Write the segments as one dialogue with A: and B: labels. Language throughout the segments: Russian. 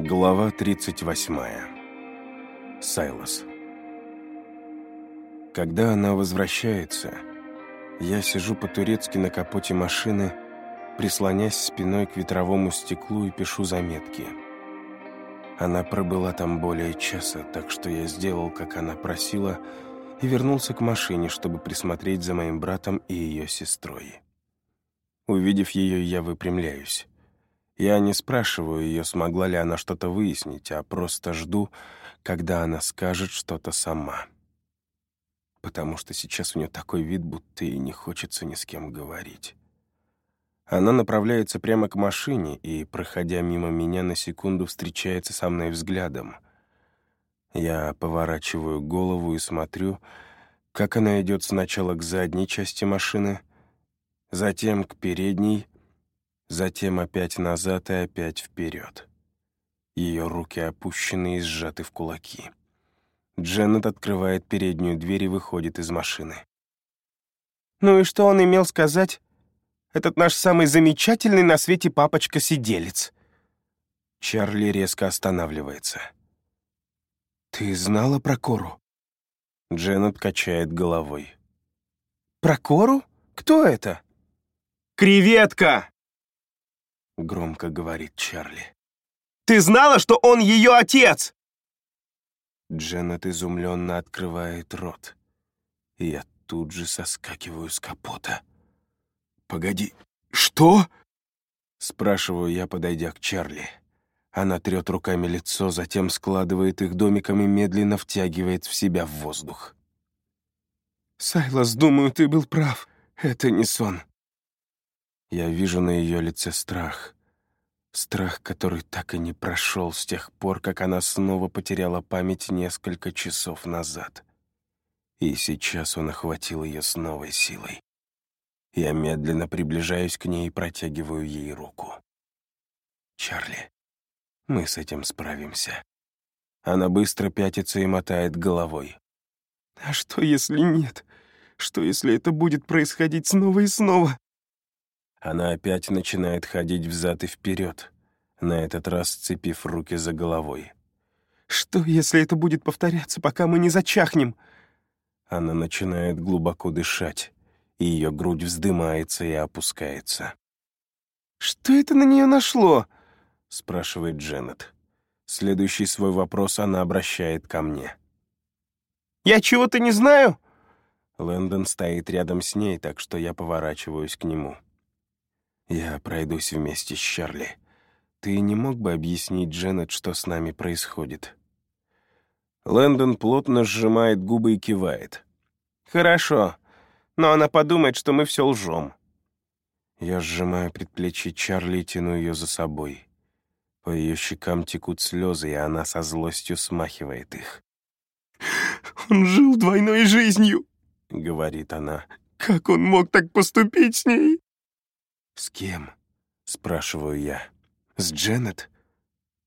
A: Глава 38. Сайлос. Когда она возвращается, я сижу по-турецки на капоте машины, прислонясь спиной к ветровому стеклу и пишу заметки. Она пробыла там более часа, так что я сделал, как она просила, и вернулся к машине, чтобы присмотреть за моим братом и ее сестрой. Увидев ее, я выпрямляюсь. Я не спрашиваю ее, смогла ли она что-то выяснить, а просто жду, когда она скажет что-то сама. Потому что сейчас у нее такой вид, будто ей не хочется ни с кем говорить. Она направляется прямо к машине и, проходя мимо меня, на секунду встречается со мной взглядом. Я поворачиваю голову и смотрю, как она идет сначала к задней части машины, затем к передней, затем опять назад и опять вперед. Ее руки опущены и сжаты в кулаки. Дженнет открывает переднюю дверь и выходит из машины.
B: «Ну и что он имел сказать? Этот наш самый замечательный на свете папочка-сиделец».
A: Чарли резко останавливается.
B: «Ты знала про Кору?»
A: Дженнет качает головой.
B: «Про Кору? Кто это?»
A: «Креветка!» — громко говорит Чарли.
B: «Ты знала, что он ее отец?»
A: Дженнет изумленно открывает рот. Я тут же соскакиваю с капота. «Погоди, что?» Спрашиваю я, подойдя к Чарли. Она трет руками лицо, затем складывает их домиком и медленно втягивает в себя в воздух.
B: «Сайлас, думаю, ты был прав. Это не сон.
A: Я вижу на ее лице страх. Страх, который так и не прошел с тех пор, как она снова потеряла память несколько часов назад. И сейчас он охватил ее с новой силой. Я медленно приближаюсь к ней и протягиваю ей руку. «Чарли, мы с этим справимся». Она быстро пятится и мотает головой.
B: «А что, если нет? Что, если это будет происходить снова и снова?»
A: Она опять начинает ходить взад и вперед, на этот раз сцепив руки за головой.
B: «Что, если это будет повторяться, пока мы не зачахнем?»
A: Она начинает глубоко дышать, и ее грудь вздымается и опускается.
B: «Что это на нее нашло?»
A: — спрашивает Дженнет. Следующий свой вопрос она обращает ко мне.
B: «Я чего-то не знаю?»
A: Лэндон стоит рядом с ней, так что я поворачиваюсь к нему. Я пройдусь вместе с Чарли. Ты не мог бы объяснить, Дженнет, что с нами происходит?» Лэндон плотно сжимает губы и кивает.
B: «Хорошо, но она подумает, что мы все лжем».
A: Я сжимаю предплечье Чарли и тяну ее за собой. По ее щекам текут слезы, и она со злостью смахивает их.
B: «Он жил двойной жизнью», —
A: говорит она.
B: «Как он мог так поступить с ней?»
A: «С кем?» — спрашиваю я. «С Дженнет?»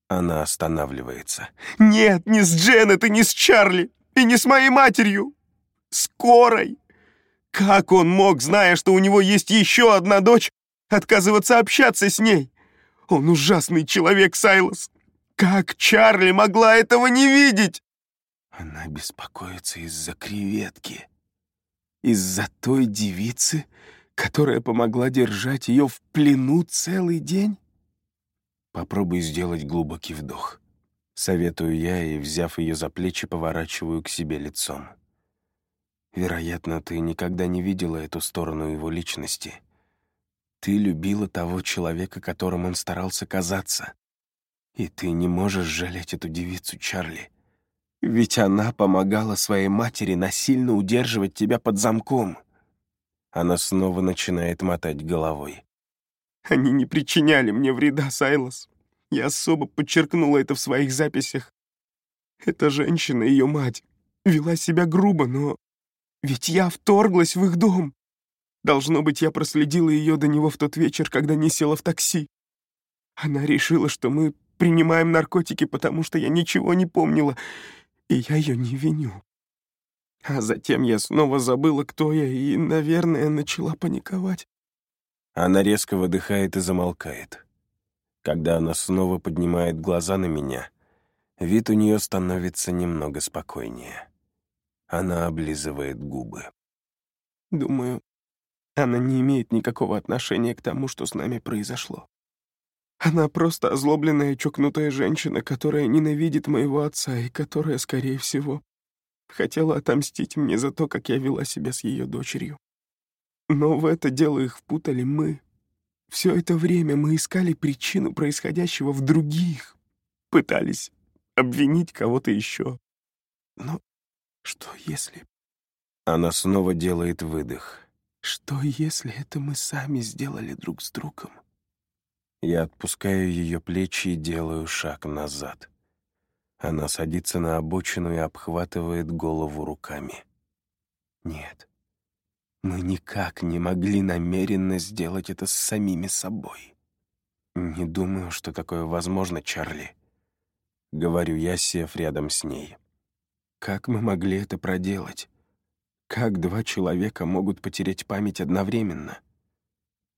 A: Она останавливается.
B: «Нет, не с Дженнет и не с Чарли, и не с моей матерью. С Корой. Как он мог, зная, что у него есть еще одна дочь, отказываться общаться с ней? Он ужасный человек, Сайлос. Как Чарли могла этого не видеть?»
A: Она беспокоится из-за креветки. Из-за той девицы, которая помогла держать ее в плену целый день? Попробуй сделать глубокий вдох. Советую я и, взяв ее за плечи, поворачиваю к себе лицом. Вероятно, ты никогда не видела эту сторону его личности. Ты любила того человека, которым он старался казаться. И ты не можешь жалеть эту девицу, Чарли. Ведь она помогала своей матери насильно удерживать тебя под замком. Она снова начинает мотать головой.
B: «Они не причиняли мне вреда, Сайлос. Я особо подчеркнула это в своих записях. Эта женщина, ее мать, вела себя грубо, но... Ведь я вторглась в их дом. Должно быть, я проследила ее до него в тот вечер, когда не села в такси. Она решила, что мы принимаем наркотики, потому что я ничего не помнила, и я ее не виню. А затем я снова забыла, кто я, и, наверное, начала паниковать.
A: Она резко выдыхает и замолкает. Когда она снова поднимает глаза на меня, вид у нее становится немного спокойнее. Она облизывает губы.
B: Думаю, она не имеет никакого отношения к тому, что с нами произошло. Она просто озлобленная чокнутая женщина, которая ненавидит моего отца и которая, скорее всего, хотела отомстить мне за то, как я вела себя с ее дочерью. Но в это дело их впутали мы. Все это время мы искали причину происходящего в других, пытались обвинить кого-то еще. Но что если...
A: Она снова делает выдох.
B: Что если это мы сами сделали друг с другом?
A: Я отпускаю ее плечи и делаю шаг назад. Она садится на обочину и обхватывает голову руками. Нет, мы никак не могли намеренно сделать это с самими собой. Не думаю, что такое возможно, Чарли. Говорю я, сев рядом с ней. Как мы могли это проделать? Как два человека могут потерять память одновременно?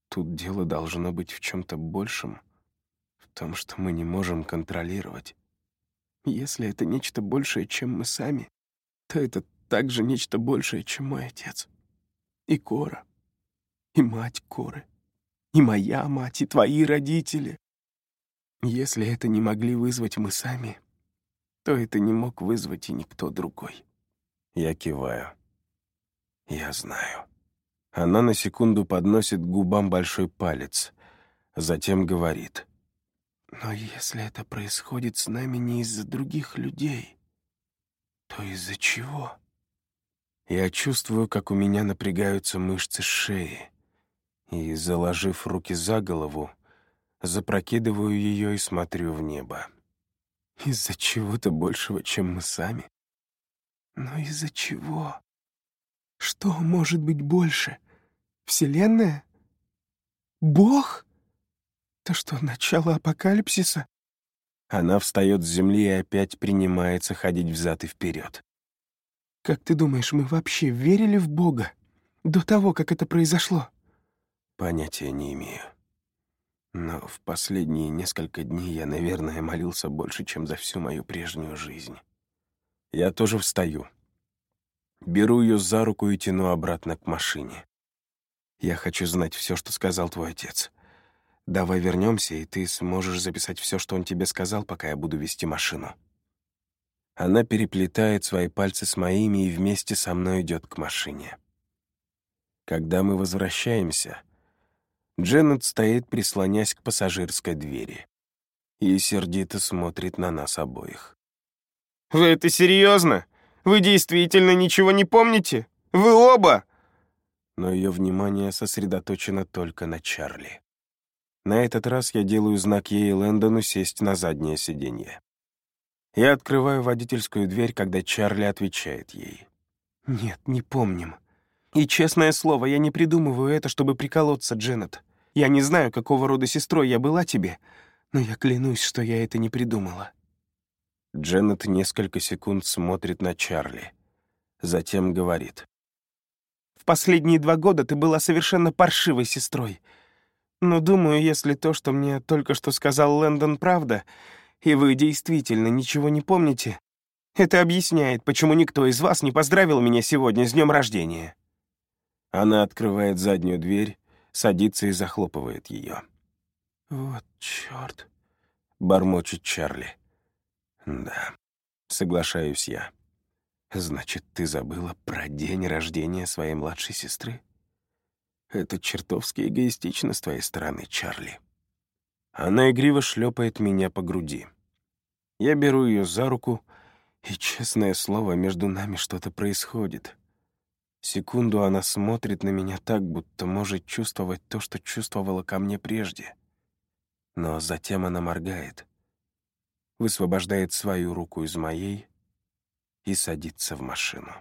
A: Тут дело должно быть в чем-то большем, в том, что мы не можем контролировать. Если это нечто большее, чем мы сами, то это также нечто большее, чем мой отец. И Кора, и мать Коры, и моя мать, и твои родители. Если это не могли вызвать мы сами, то это не мог вызвать и никто другой. Я киваю. Я знаю. Она на секунду подносит к губам большой палец, затем говорит. «Но если это происходит с нами не из-за других людей, то из-за чего?» Я чувствую, как у меня напрягаются мышцы шеи, и, заложив руки за голову, запрокидываю ее и смотрю в небо. Из-за чего-то большего, чем мы сами. Но из-за чего? Что может быть больше? Вселенная? Бог? То что, начало апокалипсиса? Она встает с земли и опять принимается ходить взад и вперед. Как ты думаешь, мы вообще верили в Бога до того, как это произошло? Понятия не имею. Но в последние несколько дней я, наверное, молился больше, чем за всю мою прежнюю жизнь. Я тоже встаю. Беру ее за руку и тяну обратно к машине. Я хочу знать все, что сказал твой отец. Давай вернемся, и ты сможешь записать все, что он тебе сказал, пока я буду вести машину. Она переплетает свои пальцы с моими и вместе со мной идет к машине. Когда мы возвращаемся, Дженнет стоит, прислонясь к пассажирской двери, и сердито смотрит на нас обоих.
B: «Вы это серьезно? Вы действительно ничего не помните? Вы оба?»
A: но ее внимание сосредоточено только на Чарли. На этот раз я делаю знак ей и Лэндону сесть на заднее сиденье. Я открываю водительскую дверь, когда Чарли отвечает ей. «Нет, не помним. И, честное слово, я не придумываю это, чтобы приколоться, Дженнет. Я не знаю, какого рода сестрой я была тебе, но я клянусь, что я это не придумала». Дженнет несколько секунд смотрит на Чарли. Затем говорит. В последние два года ты была совершенно паршивой сестрой. Но думаю, если то, что мне только что сказал Лэндон, правда, и вы действительно ничего не помните, это объясняет, почему никто из вас не поздравил меня сегодня с днем рождения». Она открывает заднюю дверь, садится и захлопывает ее. «Вот чёрт», — бормочет Чарли. «Да, соглашаюсь я». Значит, ты забыла про день рождения своей младшей сестры? Это чертовски эгоистично с твоей стороны, Чарли. Она игриво шлепает меня по груди. Я беру ее за руку, и, честное слово, между нами что-то происходит. Секунду она смотрит на меня так, будто может чувствовать то, что чувствовала ко мне прежде. Но затем она моргает, высвобождает свою руку из моей — и садится в машину.